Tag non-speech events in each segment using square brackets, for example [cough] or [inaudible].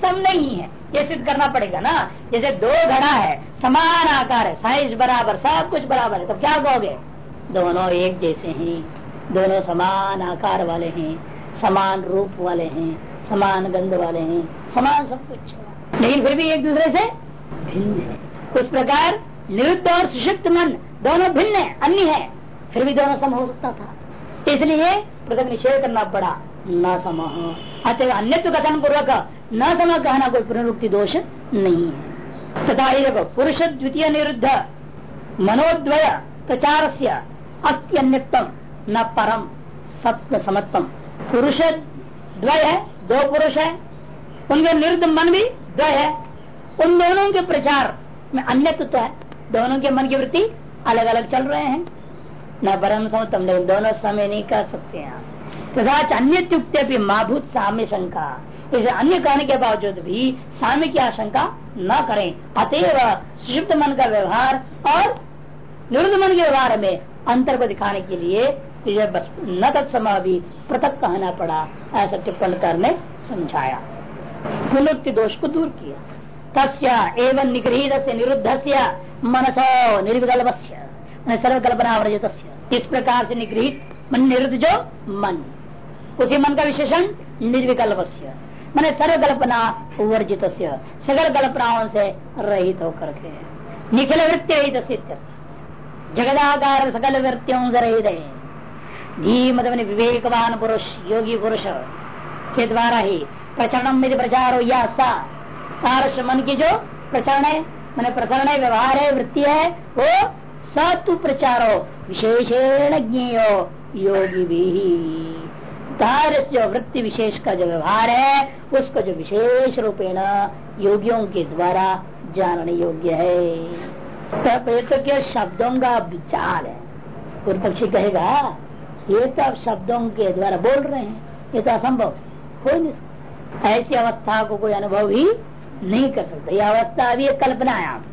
सम नहीं है। ये सिद्ध करना पड़ेगा ना। जैसे दो घड़ा है, समान आकार है, साइज़ बराबर, सब कुछ बराबर है तो क्या कहोगे? दोनों एक जैसे हैं, दोनों समान आकार वाले हैं, समान रूप वाले हैं, समान गंध वाले हैं, समान सब कुछ लेकिन फिर भी एक दूसरे से भिन्न है। उस प्रकार निरुद्ध और सुषिप्त मन, दोनों भिन्न है, अन्य है। फिर भी दोनों सम हो सकता था। इसलिए पृथक निषेध करना पड़ा। न सम। अतः अन्य कथन पूर्वक न सम कहना कोई पुनरुक्ति दोष नहीं है। तथा देखो पुरुष द्वितीय निरुद्ध, मनोद्वय प्रचार से अस्त्यन्यतम न परम सत्य समत्तम पुरुष द्वय है, दो पुरुष है, उनके निरुद्ध मन भी द्वय है। उन दोनों के प्रचार में अन्य तो है। दोनों के मन की वृत्ति अलग अलग चल रहे हैं। न परम समतम लेकिन दोनों समय नहीं कर सकते हैं। तथा अन्य युक्त माभूत साम्य शंका। इसे अन्य कहने के बावजूद भी साम्य की आशंका न करें। अतएव सुषुप्त मन का व्यवहार और निरुद्ध मन के व्यवहार में अंतर को दिखाने के लिए इसे बस न तत्समय भी पृथक कहना पड़ा, ऐसा टिप्पणकार ने समझाया। पुनरुक्ति दोष को दूर किया। तस्या एवं निगृहित से निरुद्ध से मनसो निर्विकल्प सर्वकल्पना वर्जित इस प्रकार से निगृहित मन, निरुद्ध जो मन। उसी मन का विशेषण निर्विकल्प मैंने सर्वकल्पना वर्जित सगल कल्पनाओं से रहित होकर के। निखिल वृत्ति रहित जगदाकार सकल वृत्तियों से रहित है। धीमत विवेकवान पुरुष, योगी पुरुष, के द्वारा ही प्रचरण में प्रचार हो या सा मन की जो प्रचरण है मैंने प्रकरण व्यवहार है वृत्ति है, वो सतु प्रचारो, विशेषण ज्ञेयो योगी भी तारस जो वृत्ति विशेष का जो व्यवहार है, उसको जो विशेष रूपेण योगियों के द्वारा जानने योग्य है। तो क्या शब्दों का विचार है। पूर्व पक्षी कहेगा, ये तो आप शब्दों के द्वारा बोल रहे हैं, ये तो असंभव हो। नहीं ऐसी अवस्था को कोई अनुभव ही नहीं कर सकता। यह अवस्था अभी कल्पना है आप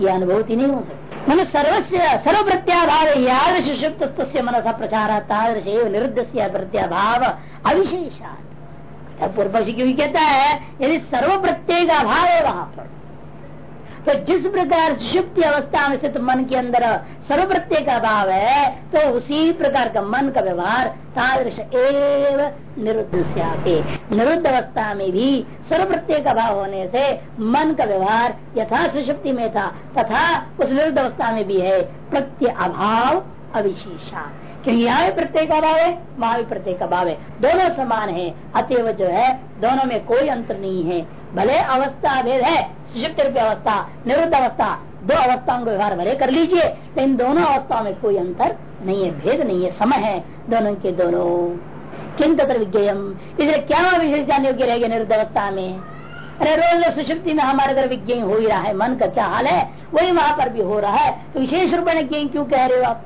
ये अनुभूति नहीं हो सकती। मन सर्वस्य सर्व प्रत्याभाव यादृश सुप्त मनसा प्रचार तादृश निरुद्ध प्रत्याभाव अविशेषा पूर्व पक्षी क्यों कहता है? यदि सर्व प्रत्येक अभाव है वहाँ पर तो जिस प्रकार सुषुप्ति अवस्था में स्थित मन के अंदर सर्व प्रत्यय का भाव है तो उसी प्रकार का मन का व्यवहार तादृश एव निरुद्ध से निरुद्ध अवस्था में भी सर्व प्रत्यय का भाव होने से मन का व्यवहार यथा सुषुप्ति में था, तथा उस निरुद्ध अवस्था में भी है प्रत्यय अभाव अविशेषा। क्योंकि यहाँ भी प्रत्येक अभाव है, वहाँ भी प्रत्येक अभाव है। दोनों समान है, अतएव जो है, दोनों में कोई अंतर नहीं है। भले अवस्था भेद है सुषुप्त रूपी अवस्था निरुद्ध अवस्था दो अवस्थाओं को व्यवहार भले कर लीजिए, लेकिन दोनों अवस्थाओं में कोई अंतर नहीं है, भेद नहीं है, समय है, दोनों के दोनों। किन तत्र विज्ञम इसलिए क्या विशेष जान योग्य रहेगा निरुद्ध अवस्था में? अरे रोज सुषुप्ति में हमारे अगर विज्ञ हो ही रहा है, मन का क्या हाल है? वही वहाँ पर भी हो रहा है। तो विशेष रूप में ज्ञान क्यों कह रहे हो आप?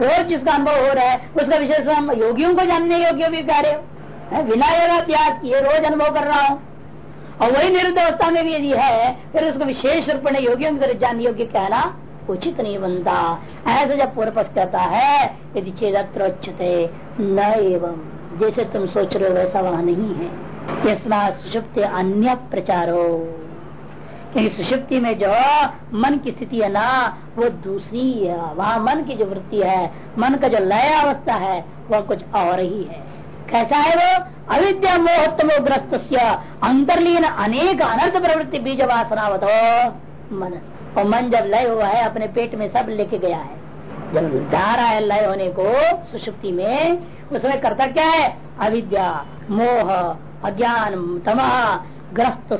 रोज जिसका अनुभव हो रहा है, उसका विशेष योगियों को जानने योग्य भी कह रहे हो। बिना योगा किए रोज अनुभव कर रहा हूँ। और वही निरुद्ध अवस्था में भी यदि है, फिर उसको विशेष रूप में योगियों की तरह जानने योग्य कहना उचित नहीं बनता। ऐसे जब पूर्व पक्ष कहता है, यदि चेदत्र न एवं, जैसे तुम सोच रहे हो वैसा वहाँ नहीं है। इसमें सुषुप्त अन्य प्रचार। हो क्योंकि सुषुप्ति में जो मन की स्थिति है ना, वो दूसरी है। वहाँ मन की जो वृत्ति है, मन का जो लय अवस्था है, वह कुछ और ही है। कैसा है वो अविद्या मोहत्तमोग्रस्त अंतर्लीन अनेक अनर्थ प्रवृत्ति बीज वासनावत मन और मन जब लय हुआ है, अपने पेट में सब लेके गया है। जब जा रहा है लय होने को सुषुप्ति में, उसमें करता क्या है? अविद्या, मोह, अज्ञान, तमा ग्रस्त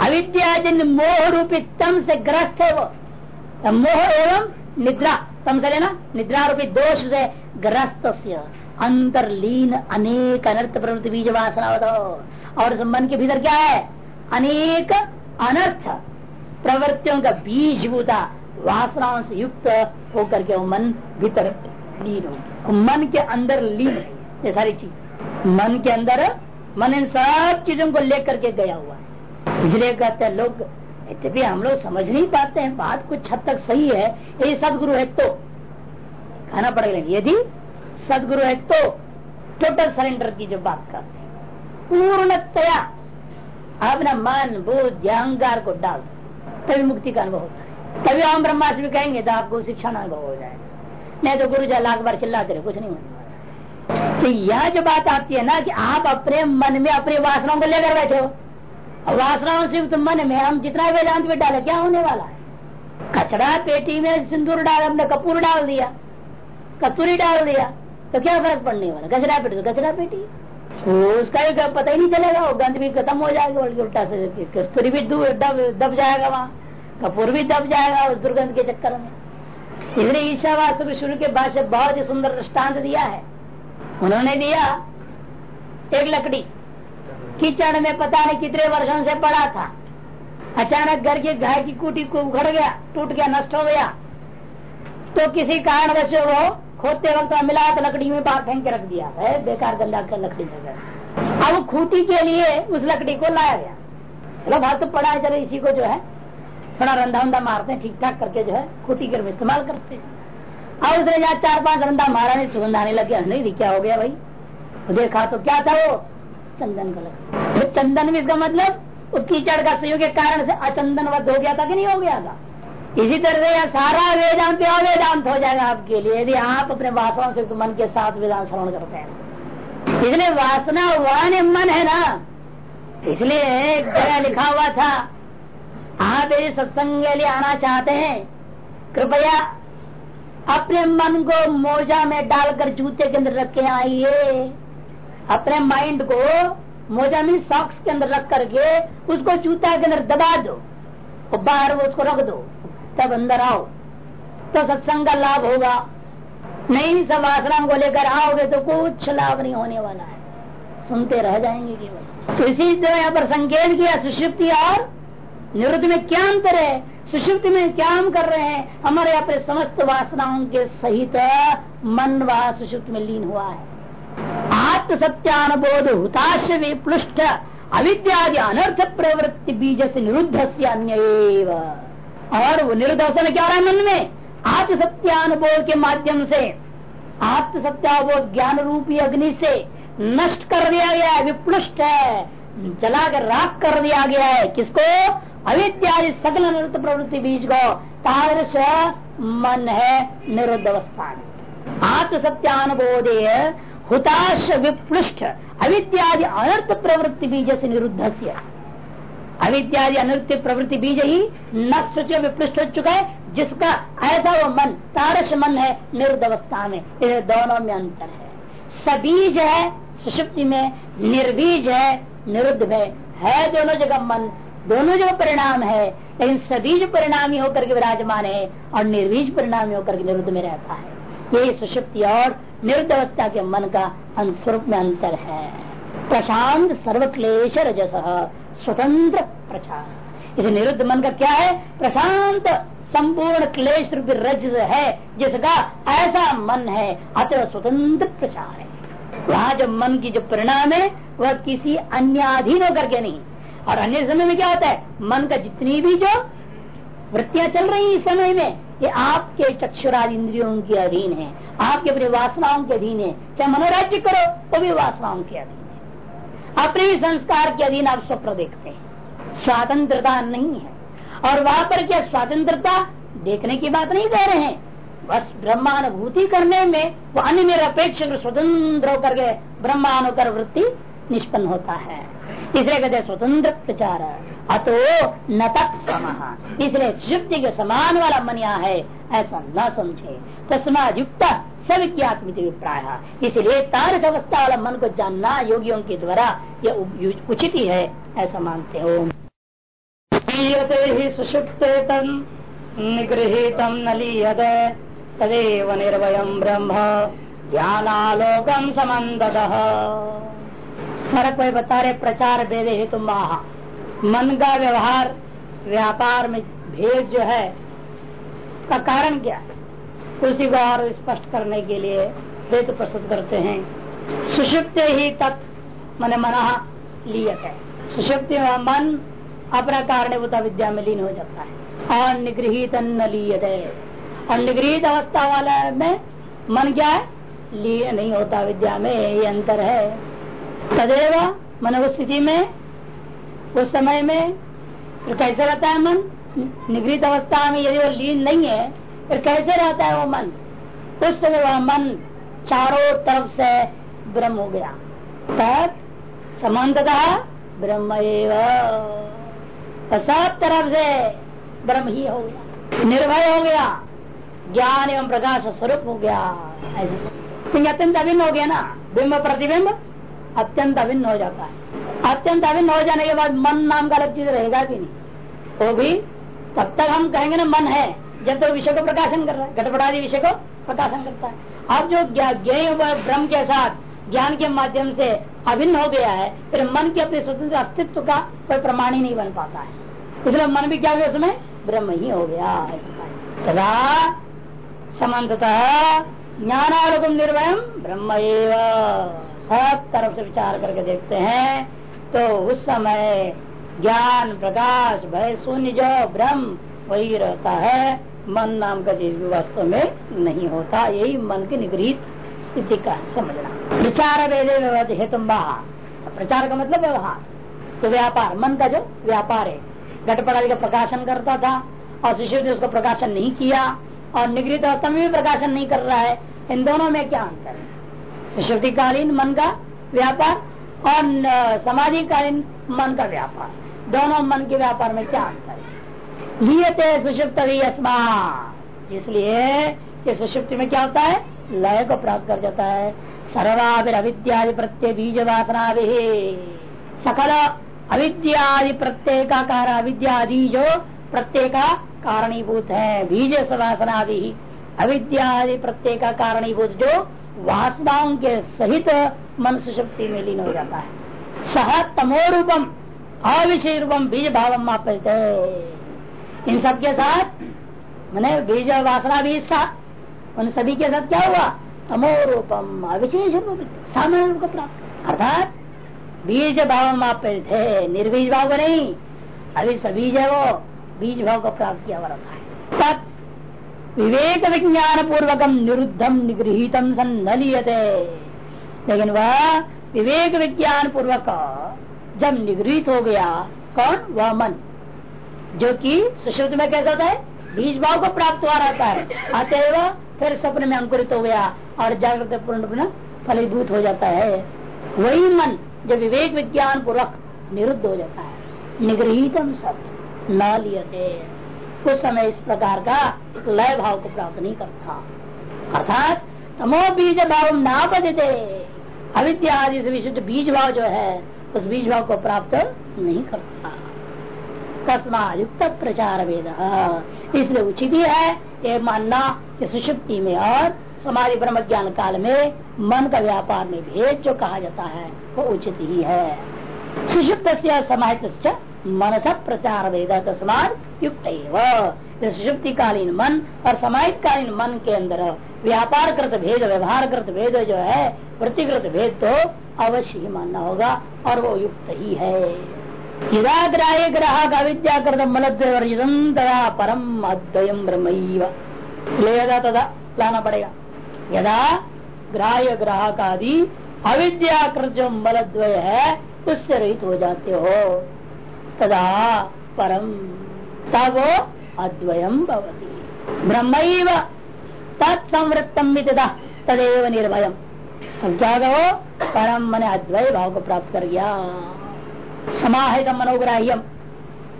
अविद्या जिन मोह रूपी तम से ग्रस्त है वो। मोह एवं निद्रा। तम से लेना, निद्रा रूपी दोष से ग्रस्त अंतरलीन अनेक अनर्थ प्रवृत्ति बीज वासना और मन के भीतर क्या है? अनेक अनर्थ प्रवृत्तियों का बीज भूता वासनाओं से युक्त होकर के वो मन भीतर लीन हो मन के अंदर लीन ये सारी चीज़। मन के अंदर, मन इन सब चीज़ों को लेकर के गया हुआ है। इसलिए कहते हैं लोग भी हम लोग समझ नहीं पाते हैं। बात कुछ हद तक सही है। यदि सदगुरु है तो। कहना पड़ेगा, यदि सदगुरु है तो टोटल सरेंडर की जो बात करते हैं। पूर्णतया अपना मन, बुद्ध, अहंकार को डाल तभी मुक्ति का अनुभव होता है। तभी हम ब्रह्मास्त्र भी कहेंगे तो आपको शिक्षा अनुभव हो जाएगा। नहीं तो गुरु जी लाख बार चिल्लाते रहे, कुछ नहीं होने तो यह जो बात आती है ना कि आप अपने मन में अपनी वासनाओं को लेकर बैठे हो। वासनाओं से तो मन में हम जितना वेदांत में डाले, क्या होने वाला है? कचरा पेटी में सिंदूर डाल, हमने कपूर डाल दिया। कस्तूरी डाल दिया। तो क्या फ़र्क पड़ने वाला? कचरा पेटी तो कचरा पेटी। उसका भी पता ही नहीं चलेगा, वो गंद भी खत्म हो जाएगा, उल्टा से कस्तूरी भी दब दब जाएगा वहाँ, कपूर भी दब जाएगा उस दुर्गंध के चक्कर में। इसलिए ईशावास शुरू के भाषा बहुत ही सुंदर दृष्टांत दिया है। उन्होंने दिया एक लकड़ी कीचड़ में पता नहीं कितने वर्षों से पड़ा था। अचानक घर के गाय की कुटी को उखड़ गया, टूट गया, नष्ट हो गया। तो किसी कारण से वो खोदते वक्त मिला तो लकड़ी में बाहर फेंक के रख दिया। है, बेकार गंदा कर लकड़ी जगह अब खूटी के लिए उस लकड़ी को लाया गया। चलो बात तो पड़ा है, चलो, इसी को जो है, थोड़ा रंधा वंधा मारते हैं ठीक ठाक करके जो है, खूटी के इस्तेमाल करते हैं। अब उसने जहाँ चार पाँच रंधा मारा नहीं, सुगंध आने लग गया नहीं क्या हो गया भाई? तो देखा तो क्या था वो? चंदन का लकड़ी। तो चंदन भी इसका मतलब उस कीचड़ का सहयोग के कारण से अचंदन हो गया था कि नहीं हो गया था? इसी तरह से यह सारा वेदांत अवेदांत हो जाएगा आपके लिए, यदि आप अपने वासनाओं से मन के साथ वेदांत श्रवण करते हैं। इसलिए वासना वन मन है ना। इसलिए एक जगह लिखा हुआ था, आप यदि सत्संग के लिए आना चाहते हैं, कृपया अपने मन को मोजा में डालकर जूते के अंदर रख के आइए। अपने माइंड को मोजा में सॉक्स के अंदर रख करके उसको जूता के अंदर दबा दो। और बाहर उसको रख दो। तब अंदर आओ। तो सत्संग का लाभ होगा। नहीं, सब आश्रम को लेकर आओगे तो कुछ लाभ नहीं होने वाला है। सुनते रह जाएँगे केवल। तो इसी तरह यहाँ पर संकेत किया, सुषुप्ति और निवृत्ति में क्या अंतर है? सुषुप्ति में क्या हम कर रहे हैं? हमारे यहाँ पे समस्त वासनाओं के सहित मन व सुषुप्त में लीन हुआ है। आत्म सत्यानुबोध हुताश विप्लुष्ट अविद्यादि अनर्थ प्रवृत्ति बीज से निरुद्ध से अन्य और निरुद्ध क्या रहा है मन में? आत्म सत्यानुबोध के माध्यम से। आत्म सत्याबोध ज्ञान रूपी अग्नि से नष्ट कर दिया गया है, विप्लुष्ट है, जलाकर राख कर दिया गया है। किसको? अविद्यादि सकल निरुद्ध प्रवृत्ति बीज को। तादृश मन है निरुद्ध अवस्था में आत्म सत्यानुबोधे हुताश विप्लुष्ट। अविद्यादि अनर्थ प्रवृत्ति बीज से निरुद्ध से अविद्यादि अनृत्य प्रवृत्ति बीज ही नष्ट विपृष्ट हो चुका है, जिसका ऐसा वो मन, तारस मन है निरुद्ध अवस्था में। इसे दोनों में अंतर है। सबीज है, सुषुप्ति में, निर्बीज है, निरुद्ध में। है दोनों जगह मन, दोनों जगह परिणाम है, लेकिन सबीज परिणामी होकर के विराजमान है और निर्बीज परिणामी होकर के निरुद्ध में रहता है। यही सुषुप्ति और निरुद्ध अवस्था के मन का स्वरूप में अंतर है। प्रशांत सर्वक्लेश रजस। स्वतंत्र प्रचार। इस निरुद्ध मन का क्या है? प्रशांत संपूर्ण क्लेश रूपी रज है, जिसका ऐसा मन है, अतः स्वतंत्र प्रचार है। वहाँ जो मन की जो परिणाम है, वह किसी अन्य अधीन होकर के नहीं। और अन्य समय में क्या होता है? मन का जितनी भी जो वृत्तियाँ चल रही इस समय में, ये आपके चक्षुराज इंद्रियों के अधीन है, आपके अपने वासनाओं के अधीन है। चाहे मनोराज्य करो तो भी वासनाओं के अधीन। अपने संस्कार के अधीन आप स्वप्न देखते हैं। स्वतंत्रता नहीं है। और वहाँ पर क्या स्वतंत्रता देखने की बात नहीं कह रहे हैं? बस ब्रह्मानुभूति करने में वो अन्य निरपेक्ष स्वतंत्र होकर के ब्रह्मानुकर वृत्ति निष्पन्न होता है। इसलिए कहते स्वतंत्र प्रचार। अतो न तत्सम इसलिए शुक्ति के समान वाला मनिया है, ऐसा न समझे। तस्मा युक्त सविज्ञात्मित इसलिए तारस अवस्था वाला मन को जानना योगियों के द्वारा यह उचित ही है, ऐसा मानते हो। ही निगृहितम न तदेव निर्वयम ब्रह्म ज्ञानालोकम समन्द फ़र्क कोई बता रहे, प्रचार दे दे हेतु महा। मन का व्यवहार, व्यापार में भेद जो है, का कारण क्या? है उसी को स्पष्ट करने के लिए हेतु प्रस्तुत करते हैं। सुषुप्त ही तत् मन मना लियत है। सुषुप्ति मन अपना कारणभूत विद्या में लीन हो जाता है। और निगृहित न लियत। है और निगृहित अवस्था वाला में मन क्या है? लिए नहीं होता विद्या में, ये अंतर है। तदेव मन उस स्थिति में, उस समय में कैसे रहता है मन? निगृहित अवस्था में यदि वो लीन नहीं है फिर कैसे रहता है वो मन? उस समय वह मन चारों तरफ़ से ब्रह्म हो गया। तब समानता ब्रह्म सब तरफ़ से ब्रह्म ही हो गया। निर्भय हो गया। ज्ञान एवं प्रकाश स्वरूप हो गया। ऐसे अत्यंत अभिन्न हो गया ना। बिंब प्रतिबिंब अत्यंत अभिन्न हो जाता है। अत्यंत अभिन्न हो जाने के बाद मन नाम का अलग चीज़ रहेगा कि नहीं? वो भी तब तक हम कहेंगे ना, मन है। जब तक विषय को प्रकाशन कर रहा है, घटपटादि विषय को प्रकाशन करता है। अब जो ज्ञ ब्रह्म के साथ ज्ञान के माध्यम से अभिन्न हो गया है, फिर मन के अपने स्वतंत्र अस्तित्व का कोई प्रमाण ही नहीं बन पाता है। इसलिए मन भी क्या गया उसमें? ब्रह्म ही हो गया तथा समन्ततः ज्ञानारूपम निर्भय ब्रह्म सब तरफ़ से विचार करके देखते हैं तो उस समय ज्ञान, प्रकाश, भय, शून्य, जो ब्रह्म वही रहता है। मन नाम का चीज़ भी वास्तव में नहीं होता। यही मन की निगृहित स्थिति का समझना। विचार वेदे हेतु प्रचार का मतलब व्यवहार। तो व्यापार, मन का जो व्यापार है। घटपड़ा का प्रकाशन करता था और शिशु ने उसको प्रकाशन नहीं किया और निगृहित अवस्था में भी प्रकाशन नहीं कर रहा है। इन दोनों में क्या अंतर है? सुश्रुतिकालीन मन का व्यापार और समाधिकालीन मन का व्यापार। दोनों मन के व्यापार में क्या अंतर है? लियते सुषुप्त इसलिए कि सुषुप्ति में क्या होता है? लय को प्राप्त कर जाता है। सर्वाभिर अविद्यादि प्रत्यय बीज वासना सकल अविद्यादि प्रत्येकाकार अविद्यादि जो प्रत्येक कारणीभूत है, बीज वासना भी अविद्यादि प्रत्येक कारणीभूत जो वासनाओं के सहित मनुष्य शक्ति में लीन हो जाता है। सह तमो रूपम अविषय रूपम बीज भाव मापित इन सब के साथ, मैंने बीज वासना भी साथ, उन सभी के साथ क्या हुआ? तमो रूपम अविशेष रूप सामान्य रूप को प्राप्त अर्थात, बीज भाव मापित थे, निर्बीज भाव को नहीं, अभी सभी वो बीज भाव को प्राप्त किया हुआ है। तत् विवेक विज्ञान पूर्वकम निरुद्धम निगृहितम सन न लेकिन वह विवेक विज्ञान पूर्वक जब निगृहित हो गया, कौन? वह मन। जो कि सुश्रुत में कैसा होता है? बीज भाव को प्राप्त हुआ रहता है। अतएव फिर सपने में अंकुरित हो गया और जागृत पूर्ण फलीभूत हो जाता है। वही मन जब विवेक विज्ञान पूर्वक निरुद्ध हो जाता है। निगृहितम सत्य न लियते। उस समय इस प्रकार का लय भाव को प्राप्त नहीं करता। अर्थात तमो बीज भाव ना बदते अविद्या आदि से विशिष्ट बीज भाव जो है, उस बीज भाव को प्राप्त नहीं करता। कस्मा युक्त प्रचार वेद इसलिए उचित ही है, ये मानना कि सुषुप्ति में और समाधि ब्रह्म ज्ञान काल में मन का व्यापार में भेद जो कहा जाता है, वो उचित ही है। सुषुप्त समाहित मनस प्रचार वेद तस्मात युक्त सुषुप्ति कालीन मन और समाहित कालीन मन के अंदर व्यापार कृत भेद व्यवहार कृत भेद जो है प्रतिकृत भेद तो अवश्य ही मानना होगा और वो युक्त ही है। यदा ग्राह्य ग्राहक अविद्याकृत मलद्वर्जितम तदा परम अद्वयम ब्रह्म तदा लाना पड़ेगा यदा ग्राह्य ग्राहक आदि अविद्याकृत जो मलद्वय है उससे रहित हो जाते हो तदा परम तब अद्वयम भवती ब्रह्म तत्संवृत्तम तदेव निर्भयम अब क्या कहो परम मन अद्वय भाव को प्राप्त कर गया समाहित मनोग्राह्यम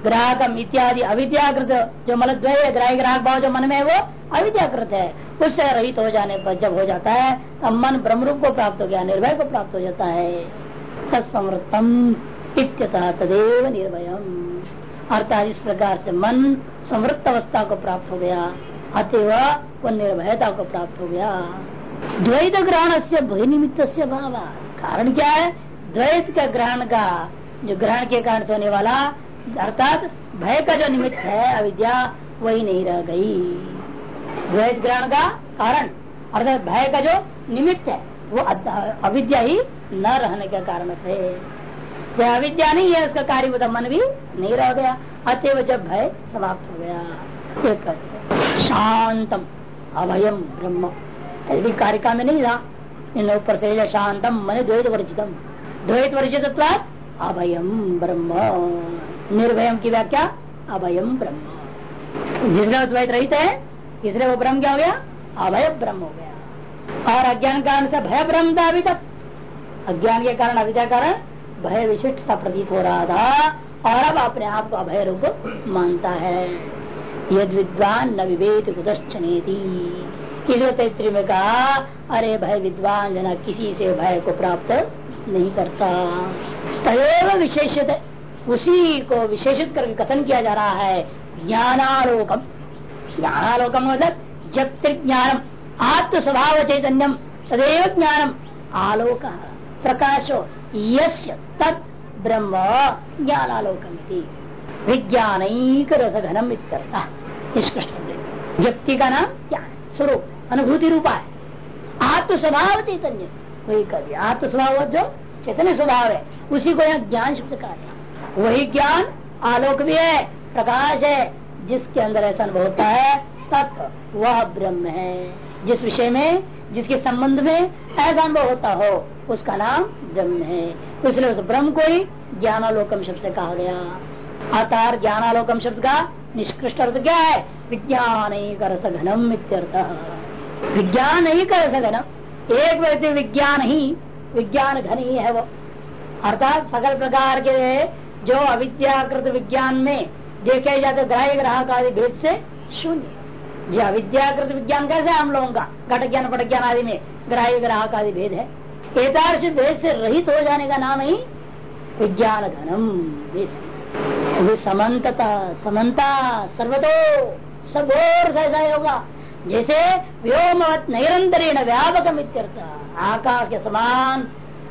ग्राहकम इत्यादि अविद्याकृत जो मलद्वय ग्राह्य ग्राहक भाव जो मन में है, वो अविद्याकृत है। उससे रहित हो जाने पर जब हो जाता है, तब मन ब्रह्म रूप को प्राप्त हो गया, निर्भय को प्राप्त हो जाता है। तत्समृतम इत्यतः तदेव निर्भयम। अर्थात इस प्रकार से मन समृद्ध अवस्था को प्राप्त हो गया, अतएव वो निर्भयता को प्राप्त हो गया। द्वैत ग्रहण से भय निमित्त से भाव कारण क्या है? द्वैत का ग्रहण का जो ग्रहण के कारण से होने वाला, अर्थात भय का जो निमित्त है, अविद्या, वही नहीं रह गई। द्वैत ग्रहण का कारण, अर्थात भय का जो निमित्त है, वो अविद्या ही न रहने के कारण से। जब अविद्या नहीं है, उसका कार्य मन भी नहीं रह गया। अतएव जब भय समाप्त हो गया। शांतम अभयम ब्रह्म। भी कारिका में नहीं था इन ऊपर से शांतम, मन द्वैत वर्जितम। द्वैत वर्जित अभयम ब्रह्म। निर्भयम की व्याख्या अभयम ब्रह्म। जिसने द्वैत रहित है, इसलिए वो ब्रह्म क्या हो गया? अभय ब्रह्म हो गया। और अज्ञान कारण से भय ब्रह्म था अभी तक। अज्ञान के कारण अविद्या कारण, भय विशिष्ट सा प्रतीत हो रहा था, और अब अपने आप को अभय रूप मानता है। यद विद्वान न विवेद कुदश्चनेती इसलिए तैत्री में कहा, अरे भय विद्वान जना किसी से भय को प्राप्त नहीं करता। तय विशेषित। उसी को विशेषित करके कथन किया जा रहा है। ज्ञानालोकम। ज्ञानालोकम मतलब जब ज्ञानम आत्म स्वभाव चैतन्यम सदैव ज्ञानम। आलोक। प्रकाशो। यस्य तत् ब्रह्म ज्ञानालोकम विज्ञान रसघनम निष्कृष्ट व्यक्ति का नाम ज्ञान। स्वरूप। अनुभूति रूपा है। आत्म स्वभाव चैतन्य वही कर दिया। आत्म स्वभाव जो चैतन्य स्वभाव है, उसी को यहाँ ज्ञान शब्द कहा गया। वही ज्ञान आलोक भी है, प्रकाश है, जिसके अंदर ऐसा अनुभव होता है तत्व वह ब्रह्म है। जिस विषय में, जिसके संबंध में ऐसा अनुभव होता हो, उसका नाम ब्रह्म है। इसलिए उस ब्रह्म को ही ज्ञानालोकम शब्द से कहा गया। अर्थात ज्ञानालोकम शब्द का निष्कृष्ट अर्थ क्या है? विज्ञान ही कर सघनम विज्ञान ही कर सघनम एक व्यक्ति विज्ञान ही विज्ञान घन ही है वो। अर्थात सकल प्रकार के जो अविद्याकृत विज्ञान में देखे जाते ग्राह्य ग्राहक आदि भेद से शून्य। जो अविद्याकृत विज्ञान कैसे हम लोगों का? घट ज्ञान पट ज्ञान आदि में ग्राह्य ग्राहक आदि भेद है। एतार्श भेद से रहित हो जाने का नाम ही विज्ञान घनम। समन्तता समन्ता सर्वतो सब और ऐसा होगा। जैसे व्योमवत निरंतरीण व्यापक आकाश के समान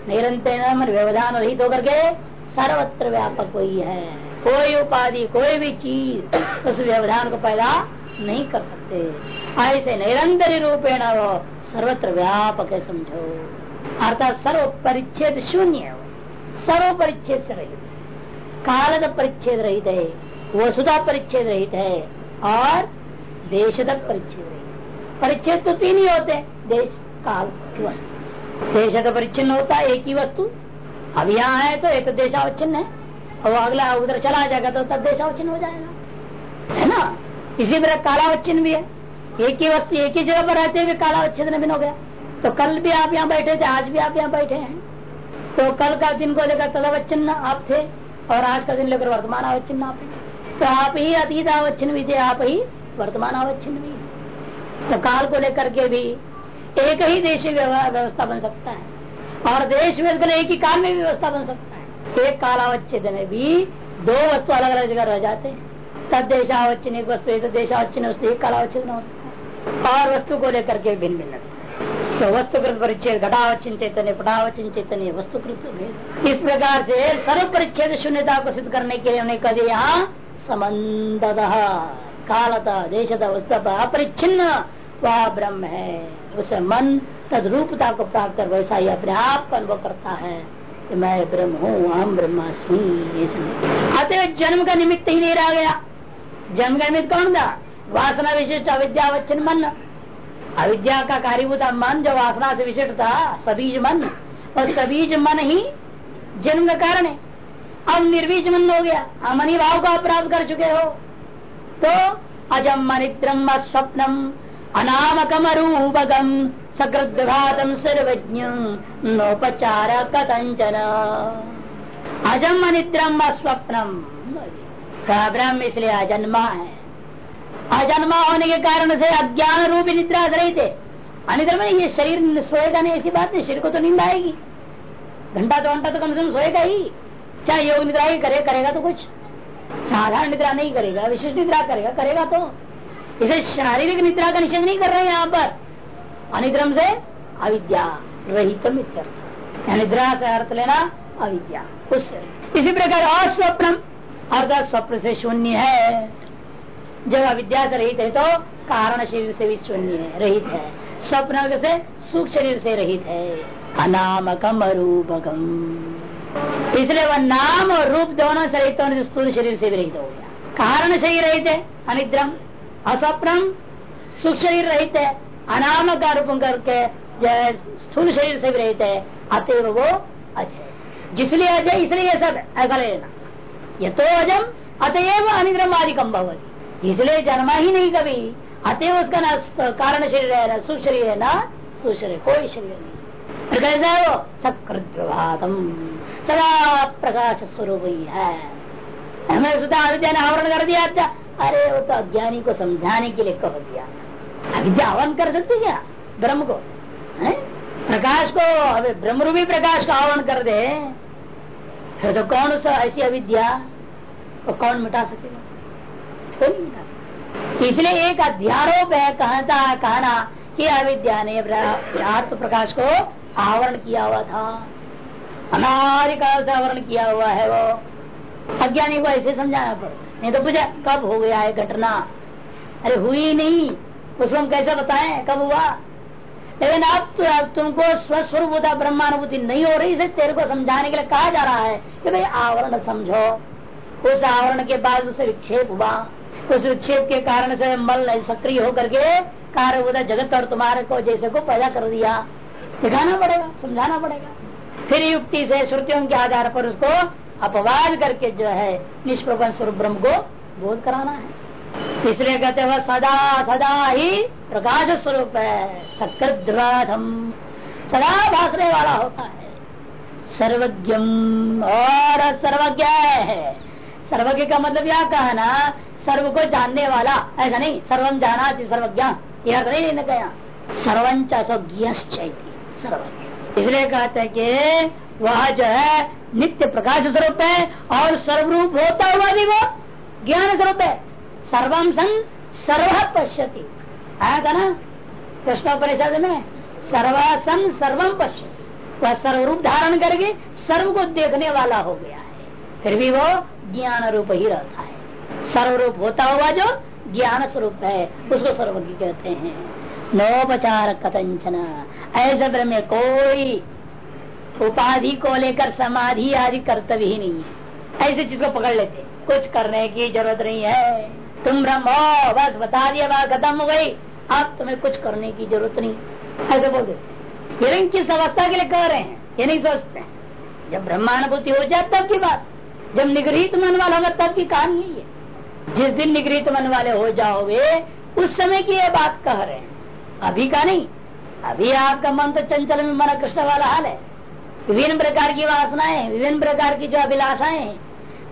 निरंतर व्यवधान रहित होकर के सर्वत्र व्यापक वही है। कोई उपाधि, कोई भी चीज़ उस व्यवधान को पैदा नहीं कर सकते। ऐसे निरंतर रूपेण वो सर्वत्र व्यापक है समझो। अर्थात सर्व परिच्छेद शून्य है सर्व परिच्छेद से रहित काल परिच्छेद रहित है, वसुधा परिच्छेद रहित है और देश तक परिच्छेद परिच्छेद तो तीन ही होते हैं, देश, काल वस्तु। देश का परिच्छिन्न होता है एक ही वस्तु, अब यहाँ है तो एक तो देशावच्छिन्न है और अगला उधर चला जाएगा तो तब देशावच्छिन्न हो जाएगा। है ना? इसी तरह कालावच्छिन्न भी है। एक ही वस्तु, एक ही जगह पर रहते हुए कालावच्छिन्न भी हो गया। तो कल भी आप यहाँ बैठे थे, आज भी आप यहाँ बैठे हैं। तो कल का दिन को लेकर तदावच्छिन्न आप थे, और आज का दिन लेकर वर्तमान अवच्छिन्न आप तो आप ही अतीत अवच्छिन्न भी थे, आप ही वर्तमान अवच्छिन्न भी। तो काल को लेकर के भी एक ही देश व्यवस्था बन सकता है। और देश में एक ही काल में भी व्यवस्था बन सकता है। एक कालावच्छेद में भी दो वस्तु अलग अलग जगह रह जाते हैं। तब देशावच्छिन्न, एक वस्तु एक देशावच्छिन्न वस्तु एक कालावच्छेद हो सकता है। और वस्तु को लेकर के भिन्न भिन्न तो वस्तुकृत परिच्छेद घटावचिन चैतन्य पटावचिन चैतन्य, वस्तुकृत इस प्रकार से सर्व परिच्छेद शून्यता को सिद्ध करने के लिए उन्हें कहे यहाँ संबंध कालता देशता वस्तु अपरिच्छिन्न वह ब्रह्म है। उसे मन तद रूपता को प्राप्त कर वैसा ही अपने आप अनुभव करता है कि मैं ब्रह्म हूँ हम ब्रह्मास्मि अतः जन्म का निमित्त ही नहीं रह गया। जन्म का निमित्त कौन था? वासना विशिष्ट अविद्यावचन मन। अविद्या का कार्यभूत मन, जो वासना से विशिष्ट था सबीज मन। और सबीज मन ही जन्म का कारण है। अब निर्वीज मन हो गया। अमनी भाव का अपराध कर चुके हो। तो अजम मनित्रम स्वप्नम अनामकम रूपगम सकृतघातम सर्वज्ञ नोपचार कथंचन अजम अनिद्रम स्वप्नम ब्रह्म इसलिए अजन्मा है? अजन्मा होने के कारण से अज्ञान रूप निद्रा रही थे अनिद्रा में ये शरीर सोएगा नहीं, ऐसी बात नहीं, शरीर को तो नींद आएगी। घंटा दो घंटा तो कम से कम सोएगा ही। चाहे योग निद्रा ही करे, करेगा तो कुछ। साधारण निद्रा नहीं करेगा, विशिष्ट निद्रा करेगा करेगा तो। इसे शारीरिक निद्रा का निषेध नहीं कर रहे हैं यहाँ पर। अनिद्रम से अविद्या रहित मित्र। निद्रा से अर्थ लेना अविद्या उससे इसी प्रकार अस्वप्नम, अर्थात स्वप्न से शून्य है। जब अविद्या से रहित है तो कारण शरीर से भी शून्य है, रहित है। स्वप्न से सुख शरीर से रहित है। अनामकम अरूपकम इसलिए वह नाम और रूप दोनों से रहित होने स्थूल शरीर से भी रहित हो गया। कारण शरीर रहित है, अनिद्रम अस्वप्नम सुख शरीर रहित है अनामक रूप करके स्थूल शरीर से भी रहित है, अतएव वो अजय। जिसलिए अजय, इसलिए सब ऐसा लेना ये तो अजम, अतएव अनिद्रम आदि कम इसलिए जन्मा ही नहीं कभी। अतएव उसका न कारण शरीर है, न सुशरीर है, न सुशरीर कोई शरीर नहीं। कैसा है वो सकृतम सदा प्रकाश स्वरूप ही है। हमें सुधा अविद्या ने आवरण कर दिया था। अरे, वो तो अज्ञानी को समझाने के लिए कह दिया अविद्या आवरण कर सकती क्या? ब्रह्म को? है? प्रकाश को? अभी ब्रह्म रूपी प्रकाश का आवरण कर दे। फिर तो कौन उस ऐसी अविद्या को कौन मिटा सकेगा? इसलिए एक अध्यारोप है, कहता, कहना कि अविद्या ने आत्म प्रकाश को आवरण किया हुआ था। अनारिकाल से आवरण किया हुआ है वो। अज्ञानी को ऐसे समझाना पड़। नहीं तो पूछा, कब हो गया है घटना? अरे हुई नहीं। उसको हम कैसे बताएँ, कब हुआ? लेकिन अब तो अब तुमको स्वस्वरूप होता ब्रह्मानुभूति नहीं हो रही, इसे तेरे को समझाने के लिए कहा जा रहा है कि भाई आवरण समझो। उस आवरण के बाद उसे विक्षेप हुआ। उस विक्षेप के कारण से मल सक्रिय होकर के कार्य जगत और तुम्हारे को, जैसे को पैदा कर दिया। दिखाना पड़ेगा, समझाना पड़ेगा। फिर युक्ति से, श्रुतियों के आधार पर उसको अपवाद करके जो है निष्प्रपन स्वरूप ब्रह्म को बोध कराना है। इसलिए कहते हैं, सदा सदा ही प्रकाश स्वरूप है, सकृद्राधम। सदा भाषने वाला होता है। सर्वज्ञम और सर्वज्ञ है। सर्वज्ञ का मतलब यह कहना सर्व को जानने वाला, ऐसा नहीं सर्वम जाना सर्वज्ञ। यह नहीं कहा। सर्वंच असज्ञ सर्वज्ञ। इसलिए कहते हैं कि वह जो है नित्य प्रकाश स्वरूप है और सर्वरूप होता हुआ भी वो ज्ञान स्वरूप है। सर्वम सन सर्व पश्यति। आया था ना? कृष्णोपनिषद में सर्वासन सर्वम पश्य वह सर्वरूप धारण करके सर्व को देखने वाला हो गया है। फिर भी वो ज्ञान रूप ही रहता है। सर्वरूप होता हुआ जो ज्ञान स्वरूप है, उसको सर्वज्ञ कहते हैं। नोपचार कथंचन ऐसे ब्रह्म कोई उपाधि को लेकर समाधि आदि कर्तव्य ही नहीं है। ऐसे चीज़ को पकड़ लेते। कुछ करने की ज़रूरत नहीं है। तुम ब्रह्म हो बस बता दिया बात खत्म हो गई। अब तुम्हें कुछ करने की ज़रूरत नहीं। ऐसे बोल देते लेकिन किस अवस्था के लिए कह रहे हैं। ये नहीं सोचते जब ब्रह्मानुभूति हो जाए, तब की बात। जब निगृहित मन वाला होगा, तब की कहानी है। जिस दिन निगृहित मन वाले हो जाओगे, उस समय की ये बात कह रहे हैं। अभी का नहीं। अभी आपका मन तो चंचल में मना कृष्ण वाला हाल है। विभिन्न प्रकार की वासनाएँ, विभिन्न प्रकार की जो अभिलाषाएँ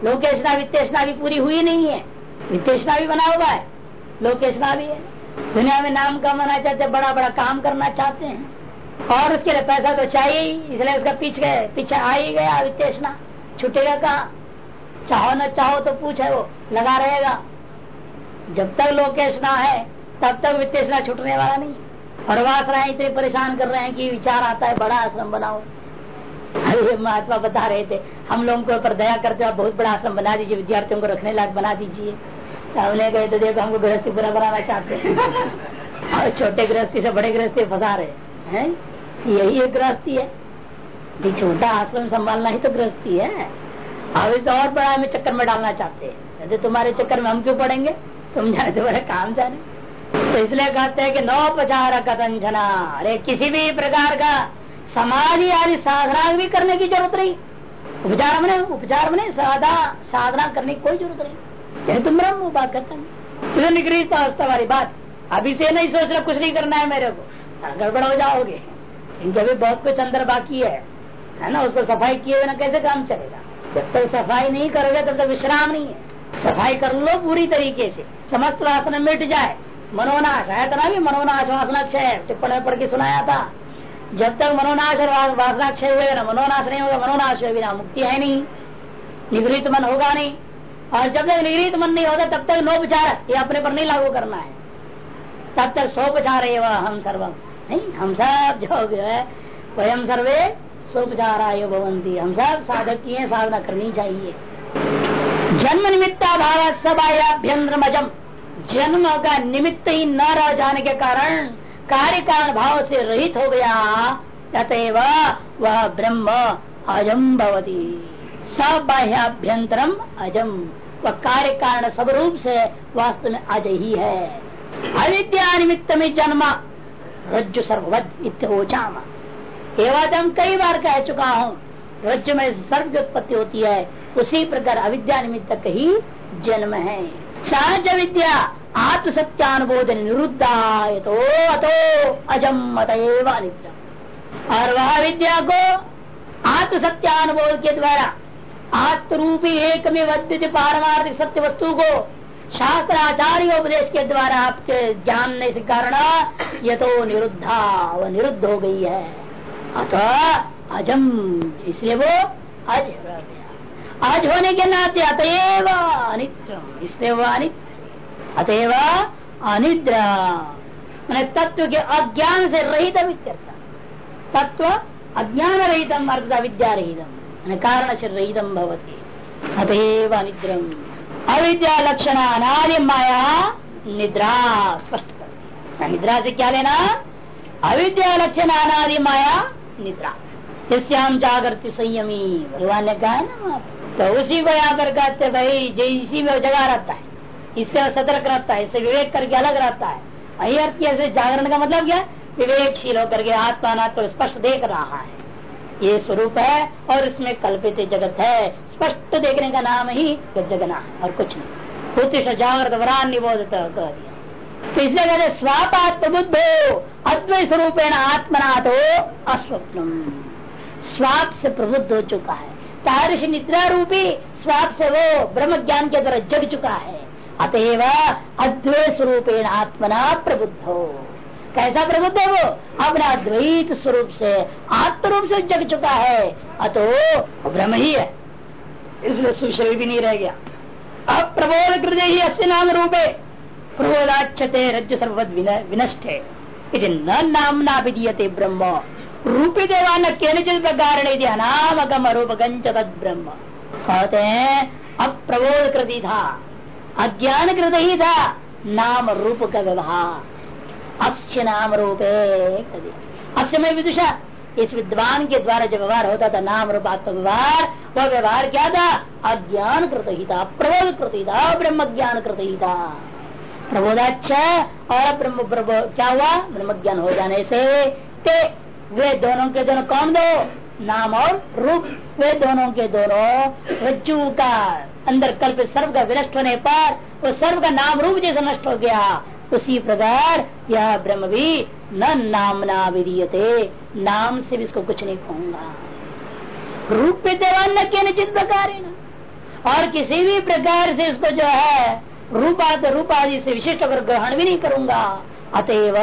लोकेशना वित्तेषणा भी पूरी हुई नहीं है। वित्तेषणा भी बना हुआ है। लोकेशना भी है। दुनिया में नाम कमाना चाहते बड़ा बड़ा काम करना चाहते हैं। और उसके लिए पैसा तो चाहिए ही, इसलिए उसका पीछे गए, पीछे आ ही गया वित्तेषणा छुटेगा कहा? चाहो न चाहो तो पूछ है वो, लगा रहेगा। जब तक लोकेशना है तब तक वित्तेषणा छुटने वाला नहीं। और वासनाएँ इतने परेशान कर रहे हैं कि विचार आता है, बड़ा आश्रम बनाओ। अरे, महात्मा बता रहे थे, हम लोगों को ऊपर दया करते हो बहुत बड़ा आश्रम बना दीजिए, विद्यार्थियों को रखने लायक बना दीजिए। हमने कहे तो देखो, हमको गृहस्थी पूरा बनाना चाहते हैं। [laughs] और छोटे गृहस्थी से बड़े गृहस्थी फंसा रहे हैं। यही एक गृहस्थी है। छोटा आश्रम संभालना ही तो गृहस्थी है। अब इस और बड़ा हमें चक्कर में डालना चाहते हैं। तुम्हारे चक्कर में हम क्यों पड़ेंगे? तुम जाने तो बड़े काम जाने। तो इसलिए कहते हैं कि नौपचार कथंजना। अरे, किसी भी प्रकार का समाधि आदि साधना भी करने की ज़रूरत नहीं। उपचार में उपचार में साधा, साधना करने की कोई ज़रूरत नहीं। यह तुम ब्रह्म बात करते हैं। अवस्था वाली बात। अभी से नहीं सोच रहा, कुछ नहीं करना है मेरे को। गड़बड़ हो जाओगे। इनके अभी बहुत कुछ अंदर बाकी है। है ना, उसको सफ़ाई किए बिना कैसे काम चलेगा? जब तक सफ़ाई नहीं करोगे, तब तक विश्राम नहीं है। सफ़ाई कर लो पूरी तरीके से। समस्त वासना मिट जाए। मनोनाश आया था ना भी मनोनाश वासना क्षय टिप्पणी पढ़ के सुनाया था। जब तक मनोनाश और वासना क्षय हुए ना मनोनाश नहीं होगा, मनोनाश हुए बिना मुक्ति है नहीं। निगृहित मन होगा नहीं। और जब तक निगृहित मन नहीं होगा, तब तक नोपचार, ये अपने पर नहीं लागू करना है। तब तक सोपचार हम सर्वम नहीं, हम सब जो है स्वयं सर्वे सोपचारा भवंती हम सब साधक की साधना करनी चाहिए। जन्म निमित्ता भाव सब आयाभ्यंतरमजम जन्म का निमित्त ही न रह जाने के कारण कार्य कारण भाव से रहित हो गया। अतएव वह ब्रह्म अजम भवती। सब बाह्याभ्यंतरम अजम। वह कार्य कारण सब रूप से वास्तव में अज ही। है अविद्या निमित्त में जन्म। रज्जु इतोचाम एवं कई बार कह चुका हूँ, रज्जु में सर्व उत्पत्ति होती है। उसी प्रकार अविद्या निमित्त ही जन्म है। सहज विद्या आत्म सत्यानुबोधन निरुद्धाय तो अतो अजम अतएव और वह विद्या को आत्म सत्यानुबोध के द्वारा आत्मरूपी एक में पारमार्थिक सत्य वस्तु को शास्त्राचार्य उपदेश के द्वारा आपके जानने से कारण ये तो निरुद्धा वो निरुद्ध हो गई है। अतः अजम, इसलिए वो अज गया होने के नाते अतएव अनित्र, इसलिए वो अनित्र। अतएव अनिद्रा। मैंने तत्व के अज्ञान से रहित वित्यर्थ तत्व अज्ञान रहितम अर्थ विद्या रहितम कारण से रहितम भवती। अतएव अनिद्रम अविद्या लक्षण अनादि माया निद्रा स्पष्ट कर निद्रा से क्या लेना? अविद्या लक्षण अनादि माया निद्रा। जिसम जागृति संयमी। भगवान ने कहा है ना तो उसी को यहाँ पर कहते भाई, जो इसी में जगा रहता है, इससे सतर्क रहता है, इससे विवेक करके अलग रहता है। अही अर्थ कैसे जागरण का मतलब क्या? विवेकशील होकर के आत्मा नाथ को स्पष्ट देख रहा है। ये स्वरूप है और इसमें कल्पित जगत है। स्पष्ट देखने का नाम ही जगना है और कुछ नहीं। उत्तिष्ठ जागृत वरान निबोधित कर दिया। तो इसलिए कहते स्वापात्म बुद्धो अद्वैत स्वरूपेण आत्मनाथ हो अस्वप्न स्वाप से प्रबुद्ध हो चुका है। तारिश निद्रा रूपी स्वाप से वो ब्रह्म ज्ञान के द्वारा जग चुका है। अतएव अद्वैत स्वरूपेण आत्मना प्रबुद्ध। हो कैसा प्रबुद्ध है वो? अपना अद्वैत स्वरूप से आत्म रूप से जग चुका है। अतो ब्रह्म ही है। इसलिए सुशरी भी नहीं रह गया। अब प्रबोध कृत ही अस्य नाम रूपे। प्रबोधाक्षते रज्जु सर्वद विनष्ट। विनष्टे न नामना विदीयते ब्रह्म। रूपी देवा न केनचित प्रकार अनामगम रूप गंज ब्रह्म कहते हैं अब प्रबोध कृति था अज्ञान कृत ही था नाम रूप का व्यवहार अस्य नाम रूपे अस्य में विदुषा, इस विद्वान के द्वारा जो व्यवहार होता था नाम रूप रूपात्मक व्यवहार वह व्यवहार क्या था? अज्ञान कृत ही था प्रबोध कृत ही था ब्रह्म ज्ञान कृत ही था प्रबोधाच्छा, और ब्रह्म क्या हुआ? ब्रह्म ज्ञान हो जाने से वे दोनों के दोनों कौन दो नाम और रूप। वे दोनों के दोनों रज्जु का अंदर कल्प सर्व का विनष्ट होने पर वो सर्व का नाम रूप जैसे नष्ट हो गया। उसी प्रकार यह ब्रह्म भी न नाम ना विधीयते। नाम से भी इसको कुछ नहीं कहूँगा। रूप पे देवान न के निश्चित प्रकार और किसी भी प्रकार से इसको जो है रूप आदि से विशिष्ट अगर ग्रहण भी नहीं करूँगा। अतएव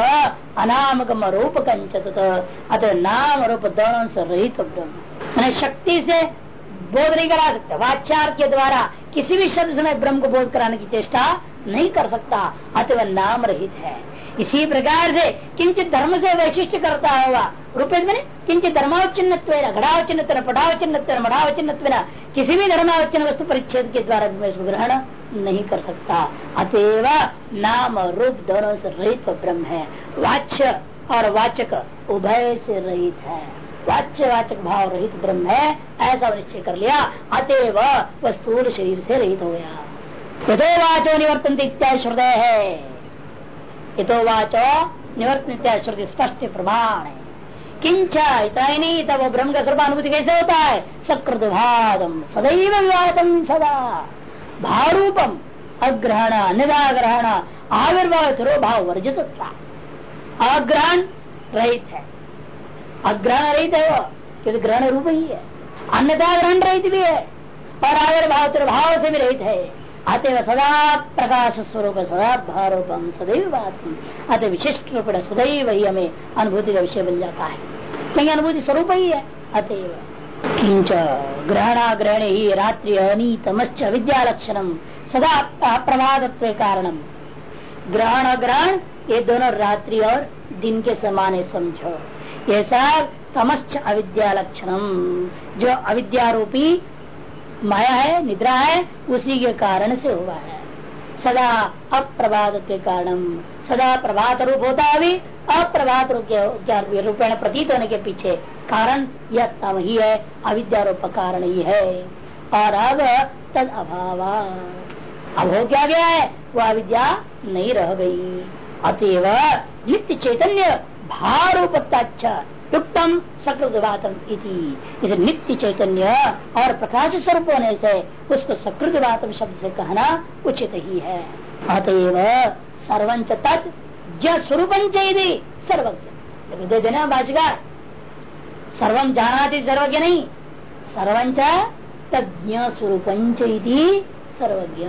अनामकम रूप कंचत अतः नाम रूप दोनों से रहित ब्रह्म शक्ति से बोध नहीं करा सकते। वाचार के द्वारा किसी भी शब्द में ब्रह्म को बोध कराने की चेष्टा नहीं कर सकता। अतः नाम रहित है। इसी प्रकार से किंचित धर्म से वैशिष्ट करता हुआ रूपे मैंने किंचित धर्मावचिन्न घटावचिन्न पटावचिन्न मठावचिन्न किसी भी धर्मावचिन्न वस्तु परिच्छेद के द्वारा ग्रहण नहीं कर सकता। अतएव नाम रूप दोनों से रहित ब्रह्म है। वाच्य और वाचक उभय से रहित है। वाच्य वाचक भाव रहित ब्रह्म है, ऐसा निश्चय कर लिया, अतएव वह स्थूल शरीर से रहित हो गया। यथो वाचो निवर्तन श्रुदय है। यथो वाचो निवर्तन इत्यादि श्रुति स्पष्ट प्रमाण है। किंच इतना ही नहीं तब ब्रह्म का स्वरूप अनुभूति कैसे होता है? सकृत भादम सदैव विवादम सदा। भारूपम। अग्रहण, निराग्रहण, आविर्भाव भाव वर्जित अग्रहण रहित है। अग्रहण रहित है वो, क्योंकि ग्रहण रूप ही है। अन्यथा ग्रहण रहित भी है और आविर्भाव तिर्भाव से भी रहित है। अतः सदा प्रकाश स्वरूप, सदा भारूपम, सदैव बात अतः विशिष्ट रूप सदैव ही हमें अनुभूति का विषय बन जाता है। क्योंकि अनुभूति स्वरूप ही है, अतएव। किंच ग्रहणाग्रहण ही रात्रि अनीतमश्च विद्यालक्षणम सदा अप्रभातत्व कारणम। ग्रहण ग्रहण ये दोनों रात्रि और दिन के समान है, समझो। ये सब तमश्च अविद्या लक्षणम जो अविद्यारूपी माया है, निद्रा है, उसी के कारण से हुआ है। सदा अप्रभात के कारण सदा प्रभात रूप होता है अभी अप्रभात रूप रूपेण प्रतीत होने के पीछे कारण यह तम ही है, अविद्या रूप कारण ही है। और अब तद अभाव। अब हो क्या गया है? वो अविद्या नहीं रह गई। अतएव नित्य चैतन्य भारूपता युक्तम इति। इसे नित्य चैतन्य और प्रकाश स्वरूप होने से उसको सकृतवातम शब्द से कहना उचित ही है। अतएव सर्वंच तत् स्वरूपम चाहिए सर्वज्ञ देना भाषिकार सर्वम जाना सर्वज्ञ नहीं। सर्वंच तज्ञ स्वरूप सर्वज्ञ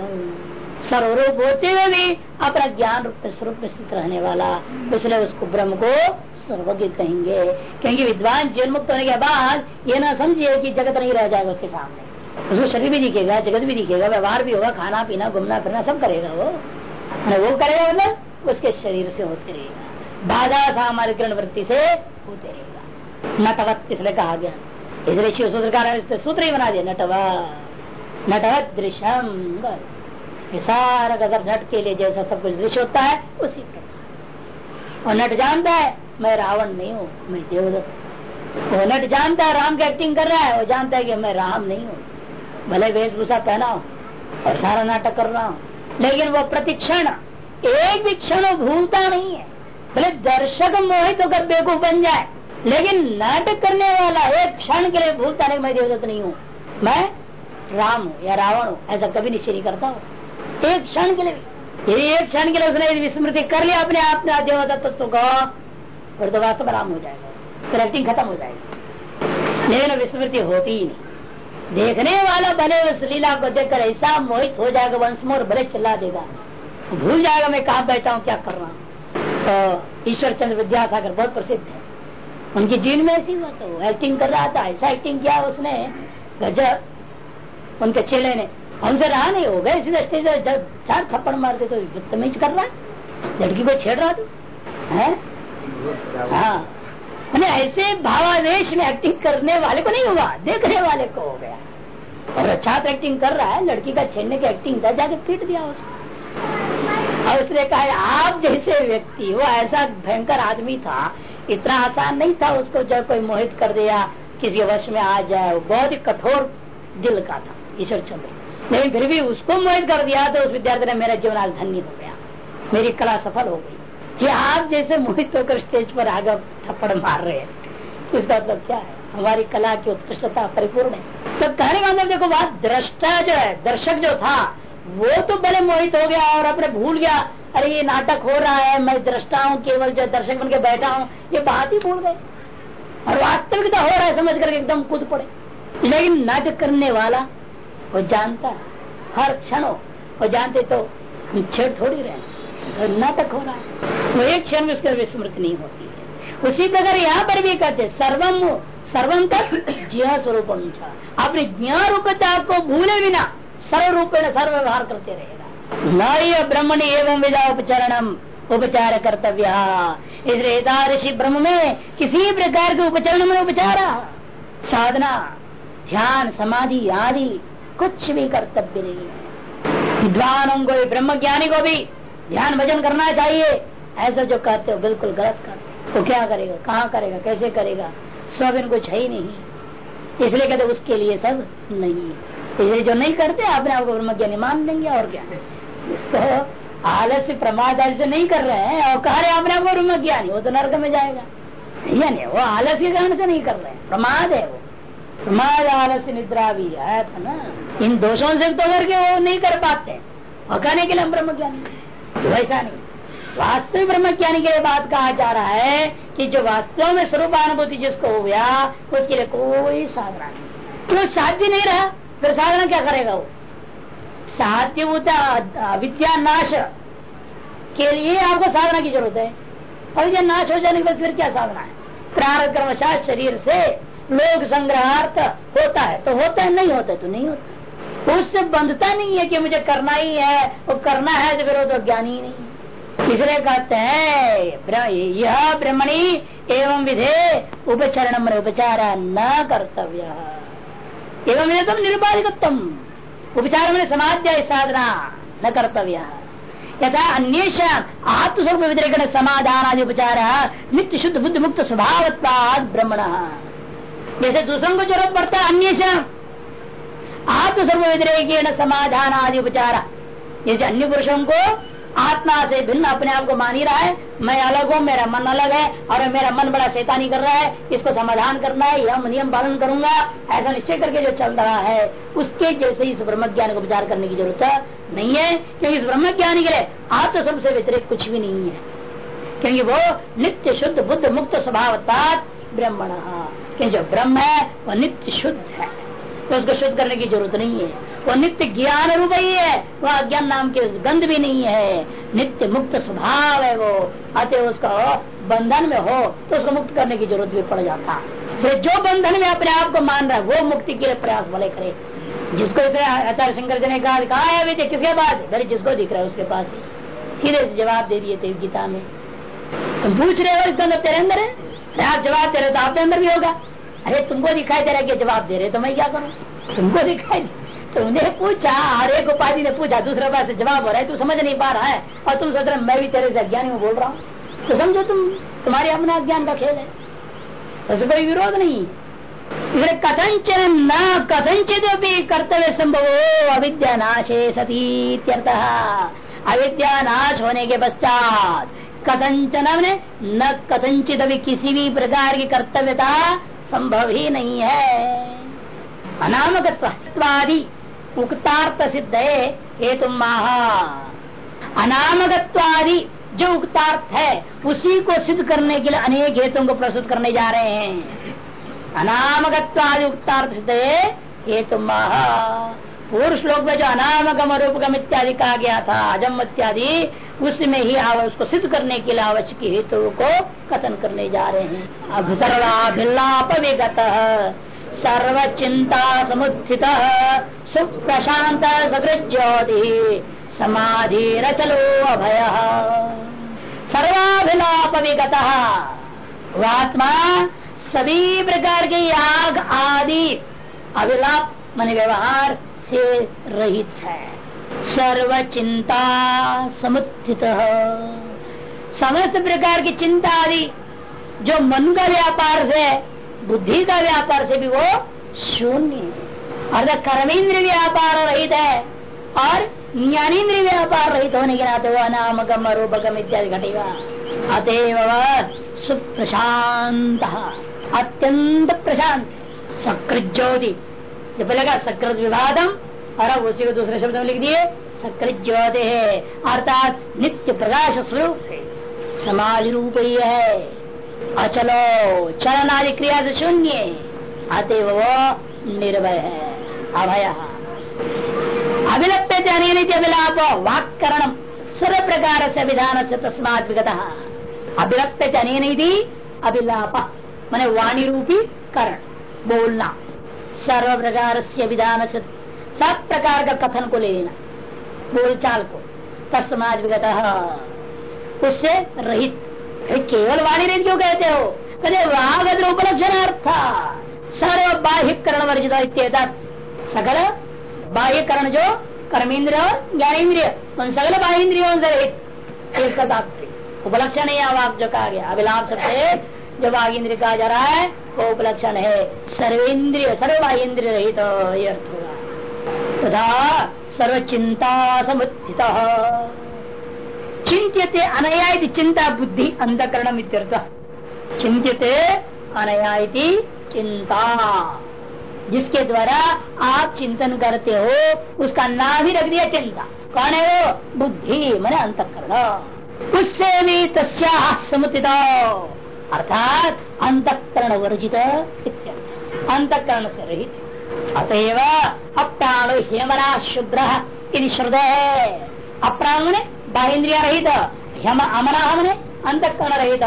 सर्वरूप होते हुए भी अपना ज्ञान रूप में स्वरूप स्थित रहने वाला। इसलिए उसको ब्रह्म को सर्वज्ञ कहेंगे। क्योंकि विद्वान जीवन मुक्त होने के बाद ये ना समझिए कि जगत नहीं रह जाएगा उसके सामने। उसको शरीर भी दिखेगा, जगत भी दिखेगा, व्यवहार भी होगा, खाना पीना, घूमना फिरना सब करेगा वो। वो करेगा मतलब उसके शरीर से होते रहेगा। बाधा ग्रहण वृत्ति से होते रहेगा। नटवत इसलिए कहा गया। इसलिए शिव सूत्रकार सूत्र ही बना दिया, नटवत। नटवत दृश्यम सारा अगर नट के लिए जैसा सब कुछ दृश्य होता है, उसी प्रकार। और नट जानता है, मैं रावण नहीं हूँ, मैं देवदत्त। वो नट जानता है, राम की एक्टिंग कर रहा है, वो जानता है कि मैं राम नहीं हूँ। भले वेशभूषा पहना हो और सारा नाटक कर रहा हूँ, लेकिन वो प्रतिक्षण, एक भी क्षण भूलता नहीं है। भले दर्शक मोहित होकर बेवकूफ़ बन जाए लेकिन नाटक करने वाला एक क्षण के लिए भूलता नहीं, मैं देवदत्त नहीं हूँ। मैं राम हूँ या रावण हूँ, ऐसा कभी निश्चय नहीं करता हूँ। एक क्षण के लिए यदि एक क्षण के लिए उसने विस्मृति कर लिया अपने आप में देवता तत्व को, फिर तो वास्तव राम हो जाएगा। फिर खत्म हो जाएगी। लेकिन विस्मृति होती ही नहीं। देखने वाला भले उस लीला को देखकर ऐसा मोहित हो जाएगा, वंश मोर भले चिल्ला देगा। भूल जाएगा मैं कहा बैठा हूँ, क्या कर रहा हूँ। तो ईश्वर चंद्र विद्यासागर बहुत प्रसिद्ध है। उनकी जीन में ऐसी हुआ तो एक्टिंग कर रहा था, ऐसा एक्टिंग किया उसने। गजब। उनके चेले ने। हमसे रहा नहीं होगा इसी दृष्टि से जब चार थप्पड़ मार दे तो बदतमीज कर रहा है। लड़की को छेड़ रहा तू है? हाँ। ऐसे भावावेश में एक्टिंग करने वाले को नहीं हुआ, देखने वाले को हो गया। और अच्छा तो एक्टिंग कर रहा है, लड़की का छेड़ने की एक्टिंग था जाके पीट दिया उसको और उसने कहा, आप जैसे व्यक्ति वो ऐसा भयंकर आदमी था इतना आसान नहीं था उसको जब कोई मोहित कर दिया, किसी वश में आ जाए, वो बहुत ही कठोर दिल का था, ईश्वर चंद्र। लेकिन फिर भी उसको मोहित कर दिया तो उस विद्यार्थी ने मेरा जीवन आज धन्य हो गया। मेरी कला सफल हो गई। कि आप जैसे मोहित होकर स्टेज पर आगे थप्पड़ मार रहे हैं। इसका मतलब क्या है? हमारी कला की उत्कृष्टता परिपूर्ण है। तो कहने का मतलब देखो बात दृष्टा जो है, दर्शक जो था, वो तो बड़े मोहित हो गया और अपने भूल गया। अरे, ये नाटक हो रहा है, मैं दृष्टा हूँ, केवल जो दर्शक बन के बैठा हूँ, ये बात ही भूल गए। और वास्तविकता हो रहा है, समझ करके एकदम कूद पड़े। लेकिन नाटक करने वाला, वो जानता है, हर क्षण वो जानते तो हम छेड़ थोड़ी रहे। नाटक हो रहा है वो एक क्षण में उसके विस्मृति नहीं होती उसी प्रकार यहाँ पर भी कहते सर्वम सर्वम तक जिया स्वरूप अपने ज्ञान रूपता को भूले बिना सर्व रूप सर्व व्यवहार करते रहेगा। नारी ब्रह्मण एवं विदा उपचरणम उपचार कर्तव्य इसलिए ब्रह्म में किसी प्रकार के उपचरण में उपचार, साधना, ध्यान, समाधि आदि, कुछ भी कर्तव्य नहीं है। विद्वानों को भी ब्रह्म ज्ञानी को भी ध्यान, भजन करना चाहिए। ऐसा जो कहते हो, बिल्कुल गलत करते वो क्या करेगा, कहाँ करेगा, कैसे करेगा? स्वाभिन कुछ है ही नहीं। इसलिए कहते उसके लिए सब नहीं है। इसलिए जो नहीं करते, अपने आपको ब्रह्म ज्ञानी मान लेंगे, और क्या? इसको आलस्य प्रमाद आदि से नहीं कर रहे हैं, और कह रहे अपने आपको ब्रह्म ज्ञानी, वो तो नर्क में जाएगा। नहीं वो आलस्य के कारण से नहीं कर रहे हैं, प्रमाद है वो। प्रमाद आलस्य निद्रा भी है था ना, इन दोषों से तो करके वो नहीं कर पाते। और कहने के लिए हम ब्रह्म ज्ञानी वैसा नहीं। वास्तविक ब्रह्म ज्ञानी के लिए बात कहा जा रहा है कि जो वास्तव में स्वरूप अनुभूति जिसको हो गया, उसके लिए कोई साधना नहीं। क्यों साध्य नहीं रहा? फिर साधना क्या करेगा वो? साध्य होता विद्या नाश के लिए आपको साधना की ज़रूरत है। और नाश हो जाने के बाद फिर क्या साधना है? प्रारंभ क्रमशात शरीर से लोग संग्रहार्थ होता है। तो होता है, नहीं होता है तो नहीं होता। उससे बंधता नहीं है कि मुझे करना ही है। वो करना है तो फिर वो तो ज्ञान ही नहीं इसलिए कहते हैं यह ब्रह्मणी एवं विधे उपचरण उपचार न कर्तव्य। एवं विधे तुम निर्बाधिकतम उपचार मैंने समाध्याय साधना न कर्तव्य यथा अन्य आत्मस्वरूप विद्रेकण समाधान आदि उपचार नित्य शुद्ध बुद्ध मुक्त स्वभाव ब्रह्मण। जैसे दूसरों को ज़रूरत पड़ता है अन्य आत्मस्वरूप सर्व व्यतिरेक समाधान आदि उपचार। जैसे अन्य पुरुषों को आत्मा से भिन्न अपने आप को मान ही रहा है। मैं अलग हूँ, मेरा मन अलग है और मेरा मन बड़ा शैतानी कर रहा है। इसको समाधान करना है यम नियम पालन करूँगा। ऐसा निश्चय करके जो चल रहा है, उसके जैसे इस ब्रह्म ज्ञान को विचार करने की ज़रूरत नहीं है, क्योंकि इस ब्रह्म ज्ञान के लिए आत्म स्वरूप से व्यतिरिक्त कुछ भी नहीं है। क्योंकि वो नित्य शुद्ध, बुद्ध मुक्त स्वभाव ब्रह्मण। क्योंकि जो ब्रह्म है वह नित्य शुद्ध है। तो उसको शुद्ध करने की ज़रूरत नहीं है। वो नित्य ज्ञान रूप ही है। वह अज्ञान नाम के गंध भी नहीं है। नित्य मुक्त स्वभाव है वो। अतः उसका बंधन में हो तो उसको मुक्त करने की ज़रूरत भी पड़ जाता। है जो बंधन में अपने आप को मान रहा है, वो मुक्ति के लिए प्रयास भले करे। जिसको आचार्य शंकर जी ने कहा कहा है किसके पास? जिसको दिख रहा है उसके पास। सीधे जवाब दे दिए थे गीता में। तुम पूछ रहे हो इसके अंदर तेरे अंदर है? आप जवाब दे रहे तो आपके अंदर भी होगा। अरे तुमको दिखाई दे रहा है जवाब दे रहे तो मैं क्या करूँ? तुमको दिखाई तो उन्हें पूछा हर एक उपाधि ने पूछा, दूसरे पास जवाब हो रहा है, तू समझ नहीं पा रहा है, और तुम सोच रहे मैं भी तेरे से अज्ञानी में बोल रहा हूँ। तो समझो तुम, तुम्हारे अपना अज्ञान का खेल है। ऐसे कोई विरोध नहीं। कथंचन न कथंचित भी कर्तव्य संभव, अविद्या नाशे सती अविद्या नाश होने के पश्चात कथंचन ने न कथंचित अभी किसी भी प्रकार की कर्तव्यता संभव ही नहीं है। अनामकत्वादि उक्तार्थ सिद्ध है हेतु महा। अनामकत्वादि जो उक्तार्थ है, उसी को सिद्ध करने के लिए अनेक हेतुओं को प्रस्तुत करने जा रहे हैं। अनामकत्वादि उक्तार्थ सिद्ध है हेतु महा। पूर्व श्लोक में जो अनामगम रूपगम इत्यादि कहा गया था, अजम इत्यादि उसमें ही उसको सिद्ध करने के लिए आवश्यक हेतु को कथन करने जा रहे हैं। अब सर्वाभिलाप विगत सर्व चिंता समुत्थित सुप्रशांत सकृज्योति समाधि रचलो अभय। सर्वाभिलाप विगत आत्मा सभी प्रकार के याग आदि, अभिलाप, मन व्यवहार से रहित है। सर्व चिंता समुत्थित। समस्त प्रकार की चिंता आदि, जो मन का व्यापार से, बुद्धि का व्यापार से भी वो शून्य अर्थात कर्मेंद्र व्यापार रहित है और ज्ञानेन्द्र व्यापार रहित होने के नाते वो अनामकम अरूपकम इत्यादि घटेगा अतएव सुप्रशांत, अत्यंत प्रशांत सकृत ज्योति जब लगा सकृत विवादम और अब उसी को दूसरे शब्द में लिख दिए। सकृत ज्योति है। अर्थात नित्य प्रकाश स्वरूप है। समाज रूप ही है। अचलो चलन आदि क्रिया से शून्य अतएव वो निर्भय है। अभय। अभिलप्य अभिलाप। वाक्करण सर्व प्रकार से विधान से तस्मात विगत। अभिलप्य अभिलाप। मैंने वाणी रूपी करण। बोलना। सर्व प्रकार से विधान से सब प्रकार का कथन को ले लेना, बोलचाल को तस्माज विगत उससे रहित केवल वाणी रहित क्यों कहते हो? कहते वागद उपलक्षण अर्थ सर्व बाह्यकरण वर्जित सकल बाह्यकरण जो कर्मेंद्र और ज्ञानेन्द्रिय उन सकल बाह्य इंद्रियों से रहित उपलक्षण है वाक जो कहा गया, अभिलाप सबसे जो वाघ कहा जा रहा है, वो उपलक्षण है सर्वेन्द्रिय सर्व इंद्रिय रहित अर्थ होगा। तथा सर्व चिंता समुत्थित चिंत्यते अनया चिंता बुद्धि अंधकरण चिंत्यते अनया चिंता जिसके द्वारा आप चिंतन करते हो, उसका नाम ही रख दिया चिंता। कौन है वो? बुद्धि, मन अंतकरण। उससे भी तस्या समुचित अर्थात अंतकरण वर्जित अंतकरण से रहित। अतएव अप्राण हेमरा शुद्र यदि श्रद्धा है अप्राण ने बाहेन्द्रिया रहित हेम अमना हमने अंतकरण रहित